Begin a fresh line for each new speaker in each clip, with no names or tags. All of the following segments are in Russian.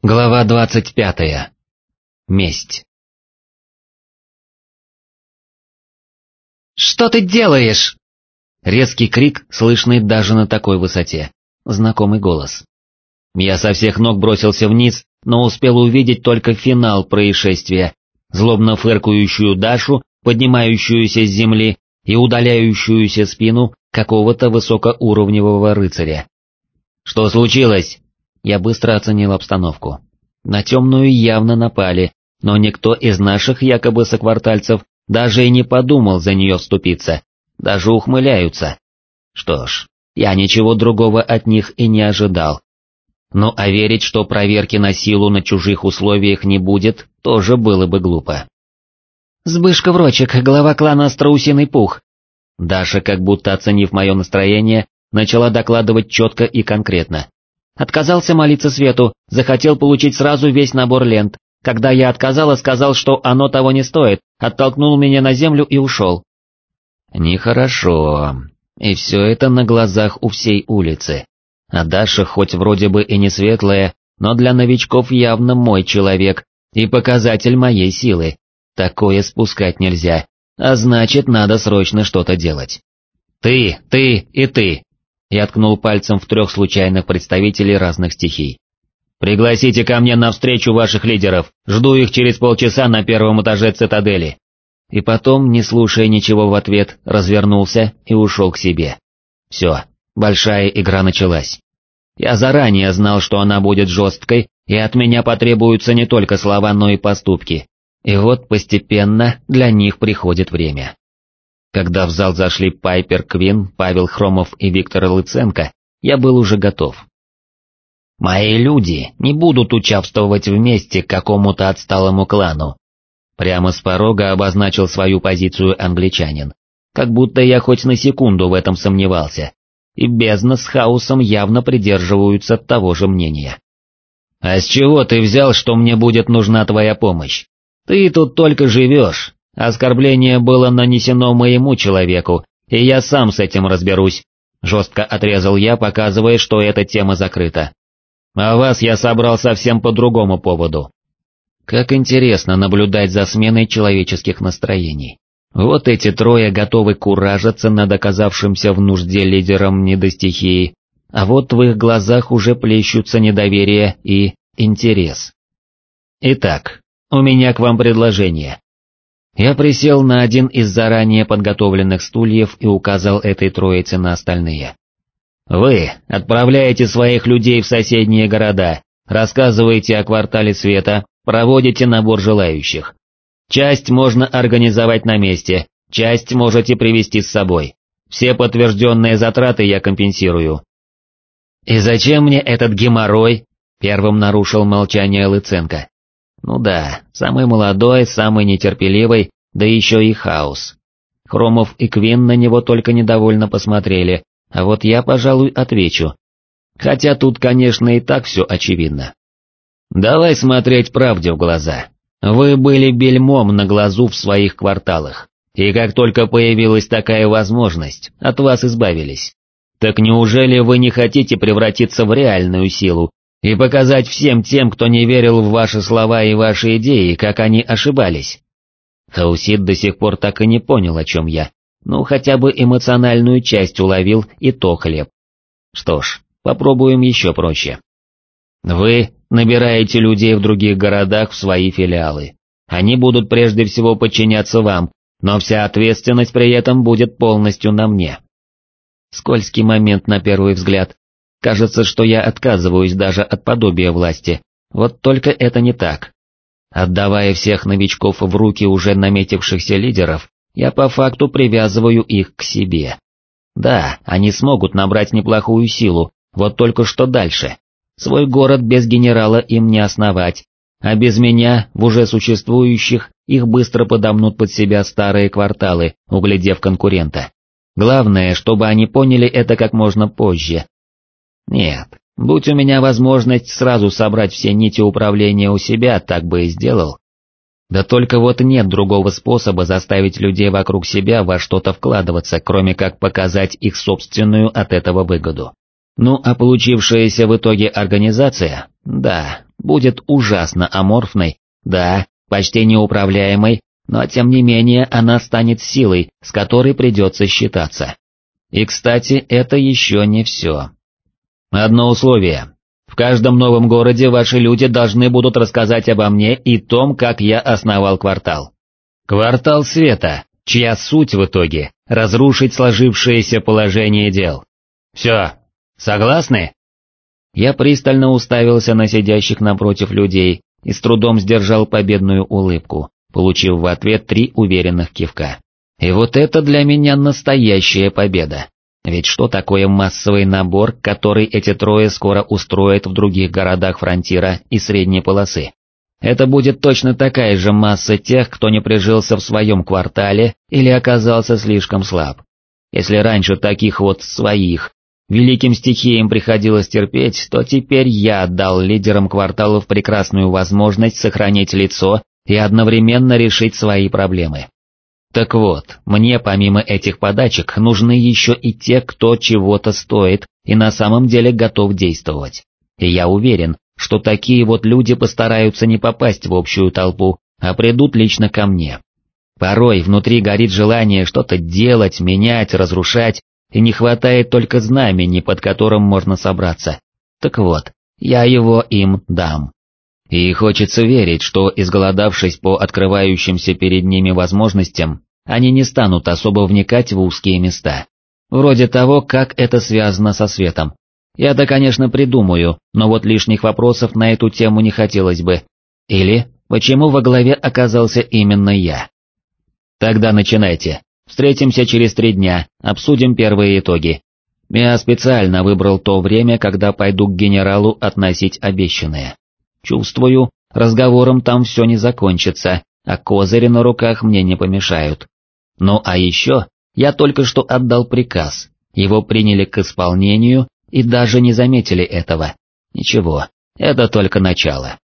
Глава двадцать пятая. Месть.
«Что ты делаешь?»
Резкий крик, слышный даже на такой высоте. Знакомый голос. Я со всех ног бросился вниз, но успел увидеть только финал происшествия, злобно фыркающую Дашу, поднимающуюся с земли и удаляющуюся спину какого-то высокоуровневого рыцаря. «Что случилось?» Я быстро оценил обстановку. На темную явно напали, но никто из наших якобы соквартальцев даже и не подумал за нее вступиться, даже ухмыляются. Что ж, я ничего другого от них и не ожидал. Ну а верить, что проверки на силу на чужих условиях не будет, тоже было бы глупо.
Сбышка Врочек, глава клана Страусиный Пух.
Даша, как будто оценив мое настроение, начала докладывать четко и конкретно.
Отказался молиться свету, захотел получить сразу весь набор лент. Когда я отказала, сказал, что оно того не стоит, оттолкнул меня на землю и ушел.
Нехорошо. И все это на глазах у всей улицы. А Даша хоть вроде бы и не светлая, но для новичков явно мой человек и показатель моей силы. Такое спускать нельзя, а значит надо срочно что-то делать. Ты, ты и ты, я ткнул пальцем в трех случайных представителей разных стихий. «Пригласите ко мне на встречу ваших лидеров, жду их через полчаса на первом этаже цитадели». И потом, не слушая ничего в ответ, развернулся и ушел к себе. Все, большая игра началась. Я заранее знал, что она будет жесткой, и от меня потребуются не только слова, но и поступки. И вот постепенно для них приходит время. Когда в зал зашли Пайпер Квин, Павел Хромов и Виктор Лыценко, я был уже готов. «Мои люди не будут участвовать вместе какому-то отсталому клану», прямо с порога обозначил свою позицию англичанин, как будто я хоть на секунду в этом сомневался, и бездна с хаосом явно придерживаются того же мнения. «А с чего ты взял, что мне будет нужна твоя помощь? Ты тут только живешь, Оскорбление было нанесено моему человеку, и я сам с этим разберусь. Жестко отрезал я, показывая, что эта тема закрыта. А вас я собрал совсем по другому поводу. Как интересно наблюдать за сменой человеческих настроений. Вот эти трое готовы куражиться над оказавшимся в нужде лидером недостихии, а вот в их глазах уже плещутся недоверие и интерес. Итак, у меня к вам предложение. Я присел на один из заранее подготовленных стульев и указал этой троице на остальные. «Вы отправляете своих людей в соседние города, рассказываете о квартале света, проводите набор желающих. Часть можно организовать на месте, часть можете привезти с собой. Все подтвержденные затраты я компенсирую». «И зачем мне этот геморрой?» — первым нарушил молчание Лыценко. Ну да, самый молодой, самый нетерпеливый, да еще и хаос. Хромов и Квин на него только недовольно посмотрели, а вот я, пожалуй, отвечу. Хотя тут, конечно, и так все очевидно. Давай смотреть правде в глаза. Вы были бельмом на глазу в своих кварталах, и как только появилась такая возможность, от вас избавились. Так неужели вы не хотите превратиться в реальную силу и показать всем тем, кто не верил в ваши слова и ваши идеи, как они ошибались. Хаусид до сих пор так и не понял, о чем я, ну хотя бы эмоциональную часть уловил и то хлеб. Что ж, попробуем еще проще. Вы набираете людей в других городах в свои филиалы. Они будут прежде всего подчиняться вам, но вся ответственность при этом будет полностью на мне. Скользкий момент на первый взгляд, Кажется, что я отказываюсь даже от подобия власти, вот только это не так. Отдавая всех новичков в руки уже наметившихся лидеров, я по факту привязываю их к себе. Да, они смогут набрать неплохую силу, вот только что дальше. Свой город без генерала им не основать, а без меня, в уже существующих, их быстро подомнут под себя старые кварталы, углядев конкурента. Главное, чтобы они поняли это как можно позже, нет, будь у меня возможность сразу собрать все нити управления у себя, так бы и сделал. Да только вот нет другого способа заставить людей вокруг себя во что-то вкладываться, кроме как показать их собственную от этого выгоду. Ну а получившаяся в итоге организация, да, будет ужасно аморфной, да, почти неуправляемой, но тем не менее она станет силой, с которой придется считаться. И кстати, это еще не все. Одно условие. В каждом новом городе ваши люди должны будут рассказать обо мне и том, как я основал квартал. Квартал света, чья суть в итоге – разрушить сложившееся положение дел. Все, согласны? Я пристально уставился на сидящих напротив людей и с трудом сдержал победную улыбку, получив в ответ три уверенных кивка. И вот это для меня настоящая победа. Ведь что такое массовый набор, который эти трое скоро устроят в других городах фронтира и средней полосы? Это будет точно такая же масса тех, кто не прижился в своем квартале или оказался слишком слаб. Если раньше таких вот своих великим стихиям приходилось терпеть, то теперь я дал лидерам кварталов прекрасную возможность сохранить лицо и одновременно решить свои проблемы. Так вот, мне помимо этих подачек нужны еще и те, кто чего-то стоит и на самом деле готов действовать. И я уверен, что такие вот люди постараются не попасть в общую толпу, а придут лично ко мне. Порой внутри горит желание что-то делать, менять, разрушать, и не хватает только знамени, под которым можно собраться. Так вот, я его им дам. И хочется верить, что, изголодавшись по открывающимся перед ними возможностям, они не станут особо вникать в узкие места. Вроде того, как это связано со светом. Я-то, конечно, придумаю, но вот лишних вопросов на эту тему не хотелось бы. Или, почему во главе оказался именно я? Тогда начинайте. Встретимся через три дня, обсудим первые итоги. Я специально выбрал то время, когда пойду к генералу относить обещанное. Чувствую, разговором там все не закончится, а козыри на руках мне не помешают. Ну а еще, я только что отдал приказ, его приняли к исполнению и даже не заметили этого. Ничего, это только начало.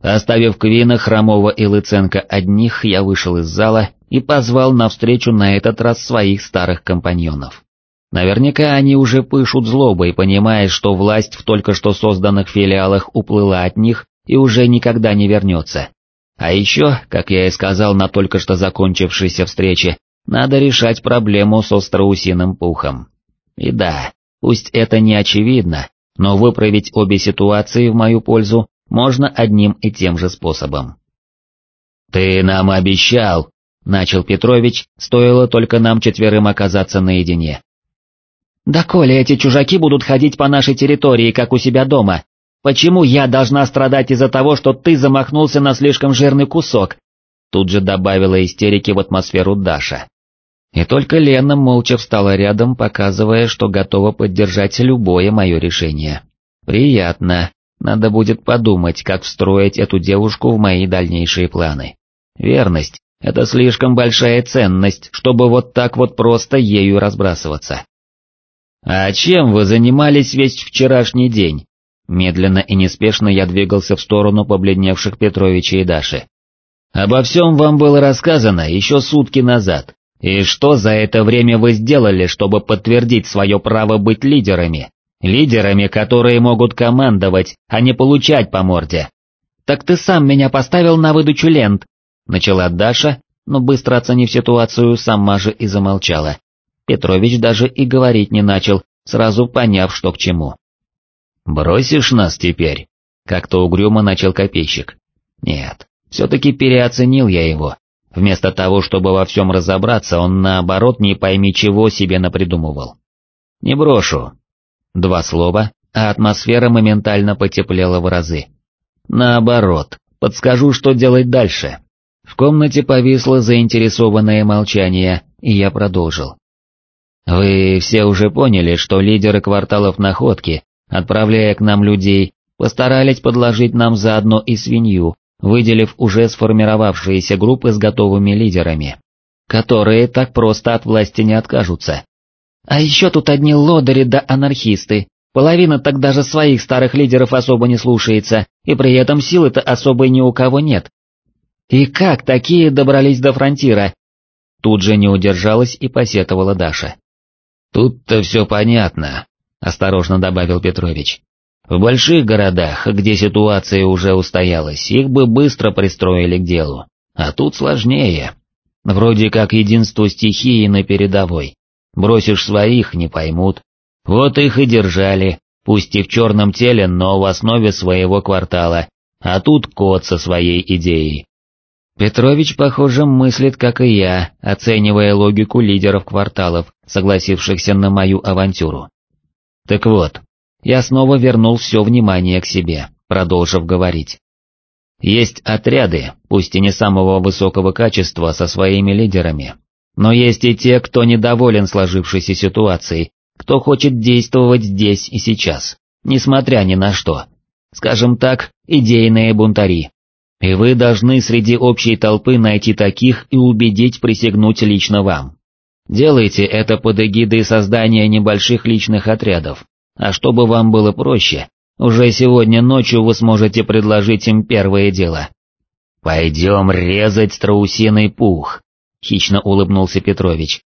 Оставив Квина, Хромова и Лыценко одних, я вышел из зала и позвал навстречу на этот раз своих старых компаньонов. Наверняка они уже пышут злобой, понимая, что власть в только что созданных филиалах уплыла от них и уже никогда не вернется. А еще, как я и сказал на только что закончившейся встрече, надо решать проблему со страусиным пухом. И да, пусть это не очевидно, но выправить обе ситуации в мою пользу можно одним и тем же способом. «Ты нам обещал», — начал Петрович, стоило только нам четверым оказаться наедине.
«Да коли эти чужаки будут ходить по нашей территории, как у себя дома, почему я должна страдать из-за того, что ты замахнулся на слишком жирный кусок?» Тут же добавила истерики в атмосферу Даша. И только Лена молча встала рядом, показывая, что готова поддержать любое мое решение. Приятно, надо будет подумать, как встроить эту девушку в мои дальнейшие планы. Верность — это слишком большая ценность, чтобы вот так вот просто ею разбрасываться. «А чем вы занимались весь вчерашний день?» Медленно и неспешно я двигался в сторону побледневших Петровича и Даши. «Обо всем вам было рассказано еще сутки назад, и что за это время вы сделали, чтобы подтвердить свое право быть лидерами? Лидерами, которые могут командовать, а не получать по морде». «Так ты сам меня поставил на выдачу лент», — начала Даша, но быстро оценив ситуацию, сама же и замолчала. Петрович даже и говорить не начал, сразу поняв, что к чему. «Бросишь нас теперь?» — как-то угрюмо начал копейщик. «Нет, все-таки переоценил я его. Вместо того, чтобы во всем разобраться, он наоборот не пойми чего себе напридумывал. Не брошу. Два слова, а атмосфера моментально потеплела в разы. Наоборот, подскажу, что делать дальше. В комнате повисло заинтересованное молчание, и я продолжил. Вы все уже поняли, что лидеры кварталов Находки, отправляя к нам людей, постарались подложить нам заодно и свинью, выделив уже сформировавшиеся группы с готовыми лидерами, которые так просто от власти не откажутся. А еще тут одни лодыри да анархисты, половина так даже своих старых лидеров особо не слушается, и при этом силы-то особой ни у кого нет. И как такие добрались до фронтира? Тут же не удержалась и посетовала Даша. «Тут-то все понятно», — осторожно добавил Петрович.
В больших городах, где ситуация уже устоялась, их бы быстро пристроили к делу. А тут сложнее. Вроде как единство стихии на передовой. Бросишь своих, не поймут. Вот их и держали, пусть и в черном теле, но в основе своего квартала, а тут кот со своей идеей. Петрович, похоже, мыслит, как и я, оценивая логику лидеров кварталов, согласившихся на мою авантюру. Так вот, я снова вернул все внимание к себе, продолжив говорить. Есть отряды, пусть и не самого высокого качества, со своими лидерами, но есть и те, кто недоволен сложившейся ситуацией, кто хочет действовать здесь и сейчас, несмотря ни на что. Скажем так, идейные бунтари. И вы должны среди общей толпы найти таких и убедить присягнуть лично вам. Делайте это под эгидой создания небольших личных отрядов, а чтобы вам было проще, уже сегодня ночью вы сможете предложить им первое дело. «Пойдем резать страусиный пух», — хищно улыбнулся Петрович.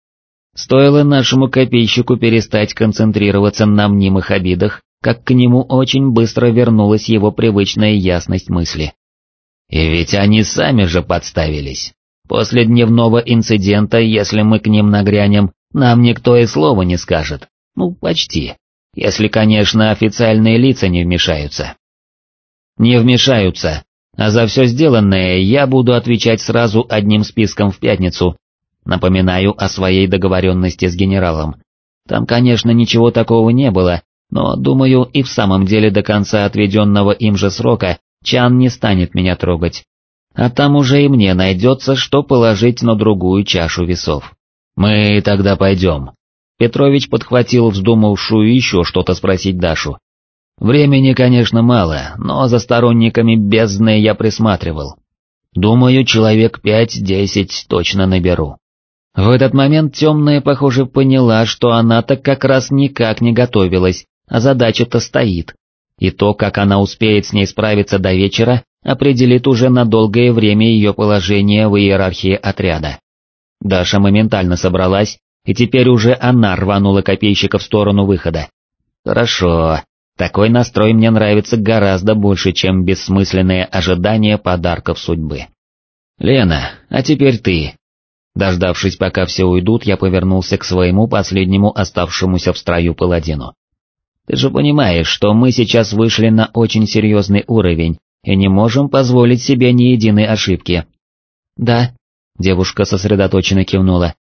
Стоило нашему копейщику перестать концентрироваться на мнимых обидах, как к нему очень быстро вернулась его привычная ясность мысли. И ведь они сами же подставились. После дневного инцидента, если мы к ним нагрянем, нам никто и слова не скажет. Ну, почти. Если, конечно, официальные лица не вмешаются. Не вмешаются, а за все сделанное я буду отвечать сразу одним списком в пятницу. Напоминаю о своей договоренности с генералом. Там, конечно, ничего такого не было, но, думаю, и в самом деле до конца отведенного им же срока Чан не станет меня трогать. А там уже и мне найдется, что положить на другую чашу весов. Мы тогда пойдем. Петрович подхватил вздумавшую еще что-то спросить Дашу. Времени, конечно, мало, но за сторонниками бездны я присматривал. Думаю, человек пять-десять точно наберу. В этот момент темная, похоже, поняла, что она-то как раз никак не готовилась, а задача-то стоит. И то, как она успеет с ней справиться до вечера, определит уже на долгое время ее положение в иерархии отряда. Даша моментально собралась и теперь уже она рванула копейщика в сторону выхода. Хорошо, такой настрой мне нравится гораздо больше, чем бессмысленные ожидания подарков судьбы. Лена, а теперь ты. Дождавшись, пока все уйдут, я повернулся к своему последнему оставшемуся в строю паладину. Ты же понимаешь, что мы сейчас вышли на очень серьезный уровень и не можем позволить себе ни единой ошибки. Да, девушка сосредоточенно кивнула.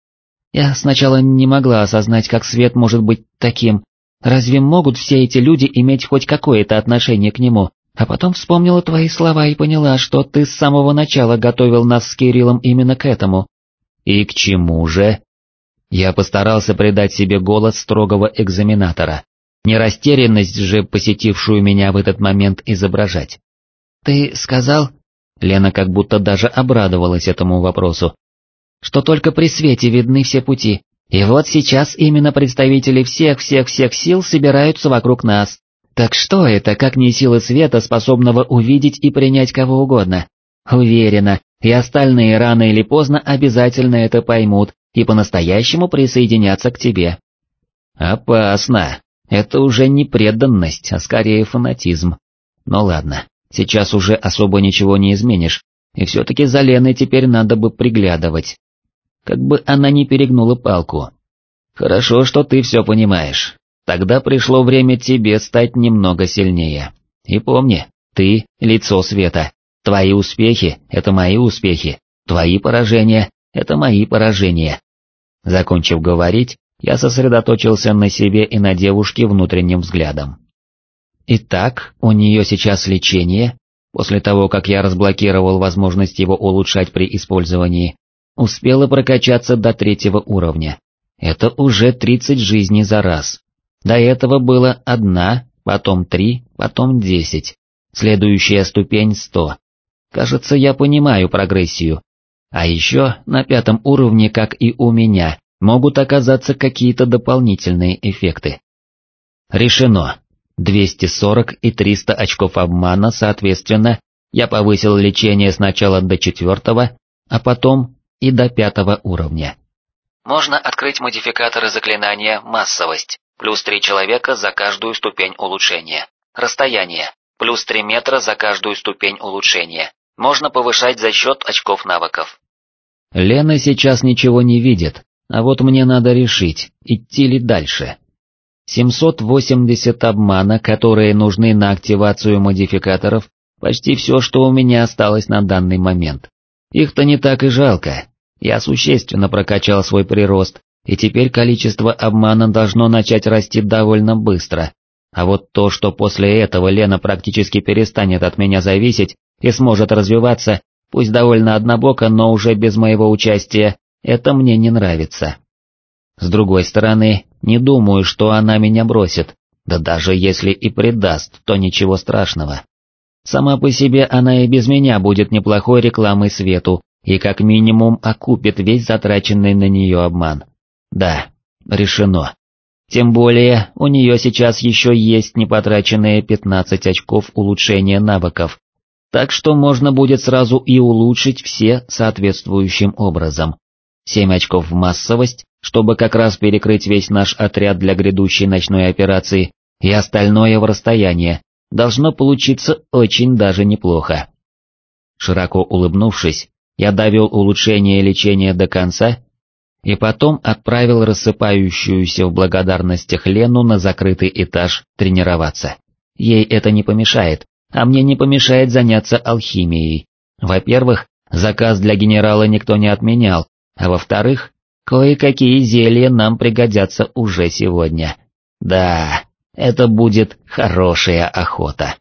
Я сначала не могла осознать, как свет может быть таким. Разве могут все эти люди иметь хоть какое-то отношение к нему? А потом вспомнила твои слова и поняла, что ты с самого начала готовил нас с Кириллом именно к этому. И к чему же? Я постарался придать себе голос строгого экзаменатора, не растерянность же, посетившую меня в этот момент, изображать. «Ты сказал...» Лена как будто даже обрадовалась этому вопросу что только при свете видны все пути, и вот сейчас именно представители всех-всех-всех сил собираются вокруг нас. Так что это, как не сила света, способного увидеть и принять кого угодно? Уверена, и остальные рано или поздно обязательно это поймут и по-настоящему присоединятся к тебе. Опасно. Это уже не преданность, а скорее фанатизм. Ну ладно, сейчас уже особо ничего не изменишь, и все-таки за Леной теперь надо бы приглядывать как бы она не перегнула палку. «Хорошо, что ты все понимаешь. Тогда пришло время тебе стать немного сильнее. И помни, ты — лицо света. Твои успехи — это мои успехи, твои поражения — это мои поражения». Закончив говорить, я сосредоточился на себе и на девушке внутренним взглядом. Итак, у нее сейчас лечение, после того, как я разблокировал возможность его улучшать при использовании, успела прокачаться до третьего уровня. Это уже 30 жизней за раз. До этого было одна, потом три, потом десять. Следующая ступень сто. Кажется, я понимаю прогрессию. А еще на пятом уровне, как и у меня, могут оказаться какие-то дополнительные эффекты. Решено. 240 и 300 очков обмана, соответственно, я повысил лечение сначала до четвертого, а потом и до пятого уровня.
Можно открыть модификаторы заклинания «Массовость», плюс три человека за каждую ступень улучшения.
Расстояние. Плюс 3 метра за каждую ступень улучшения. Можно повышать за счет очков навыков.
Лена сейчас ничего не видит, а вот мне надо решить, идти ли дальше. 780 обмана, которые нужны на активацию модификаторов, почти все, что у меня осталось на данный момент. Их-то не так и жалко. Я существенно прокачал свой прирост, и теперь количество обмана должно начать расти довольно быстро. А вот то, что после этого Лена практически перестанет от меня зависеть и сможет развиваться, пусть довольно однобоко, но уже без моего участия, это мне не нравится. С другой стороны, не думаю, что она меня бросит, да даже если и предаст, то ничего страшного. Сама по себе она и без меня будет неплохой рекламой свету, и как минимум окупит весь затраченный на нее обман. Да, решено. Тем более, у нее сейчас еще есть непотраченные 15 очков улучшения навыков, так что можно будет сразу и улучшить все соответствующим образом. 7 очков в массовость, чтобы как раз перекрыть весь наш отряд для грядущей ночной операции, и остальное в расстояние, должно получиться очень даже неплохо. Широко улыбнувшись, я довел улучшение лечения до конца и потом отправил рассыпающуюся в благодарностях Лену на закрытый этаж тренироваться. Ей это не помешает, а мне не помешает заняться алхимией. Во-первых, заказ для генерала никто не отменял, а во-вторых, кое-какие зелья нам пригодятся уже сегодня. Да, это будет хорошая охота.